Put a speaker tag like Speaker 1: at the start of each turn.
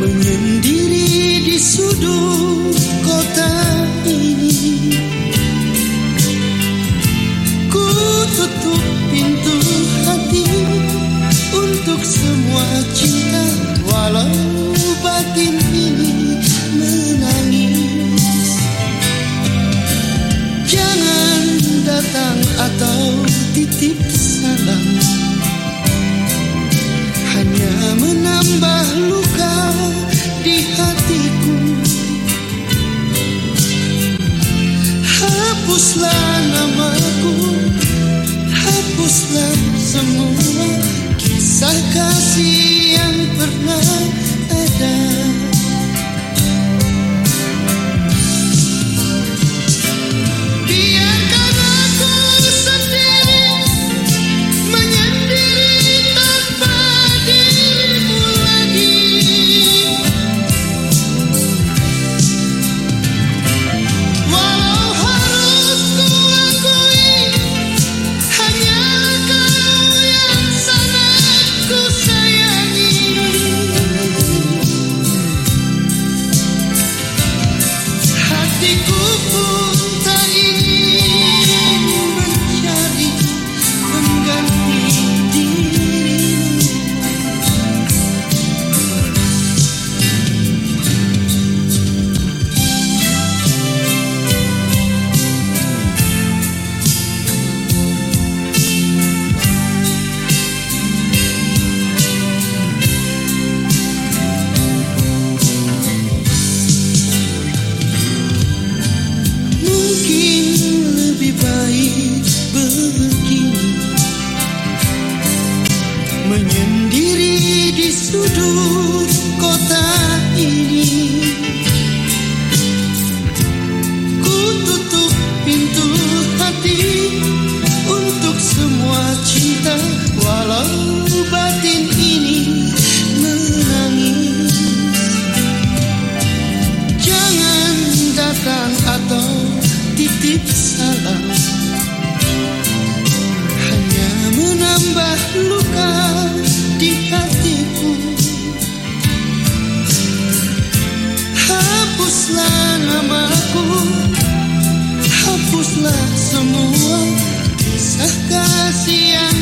Speaker 1: menyendiri di sudut kota. Hapuslah namaku Hapuslah semua Kisah kasih Hapuslah namaku Hapuslah semua Kisah siang?